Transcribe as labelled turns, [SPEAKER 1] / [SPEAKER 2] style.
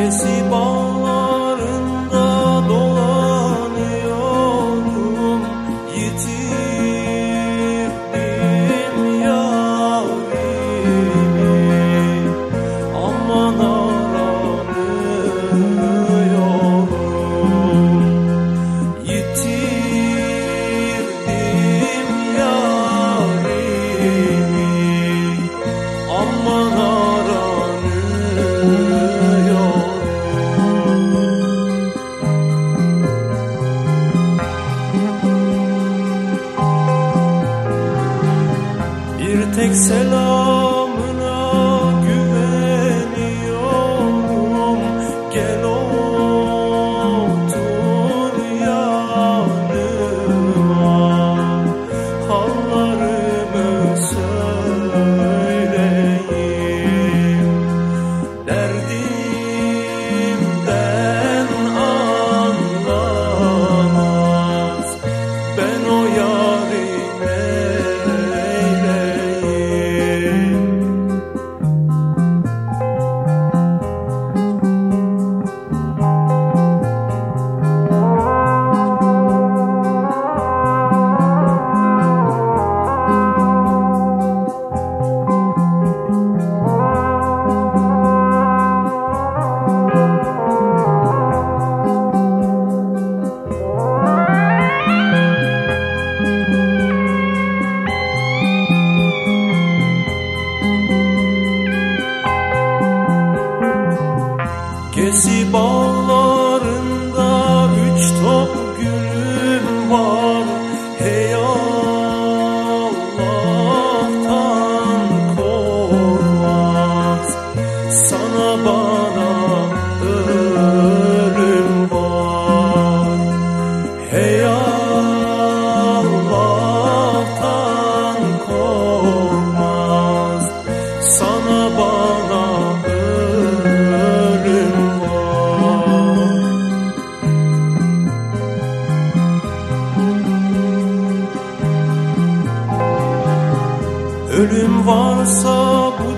[SPEAKER 1] esse bom excellent. Ölüm varsa bu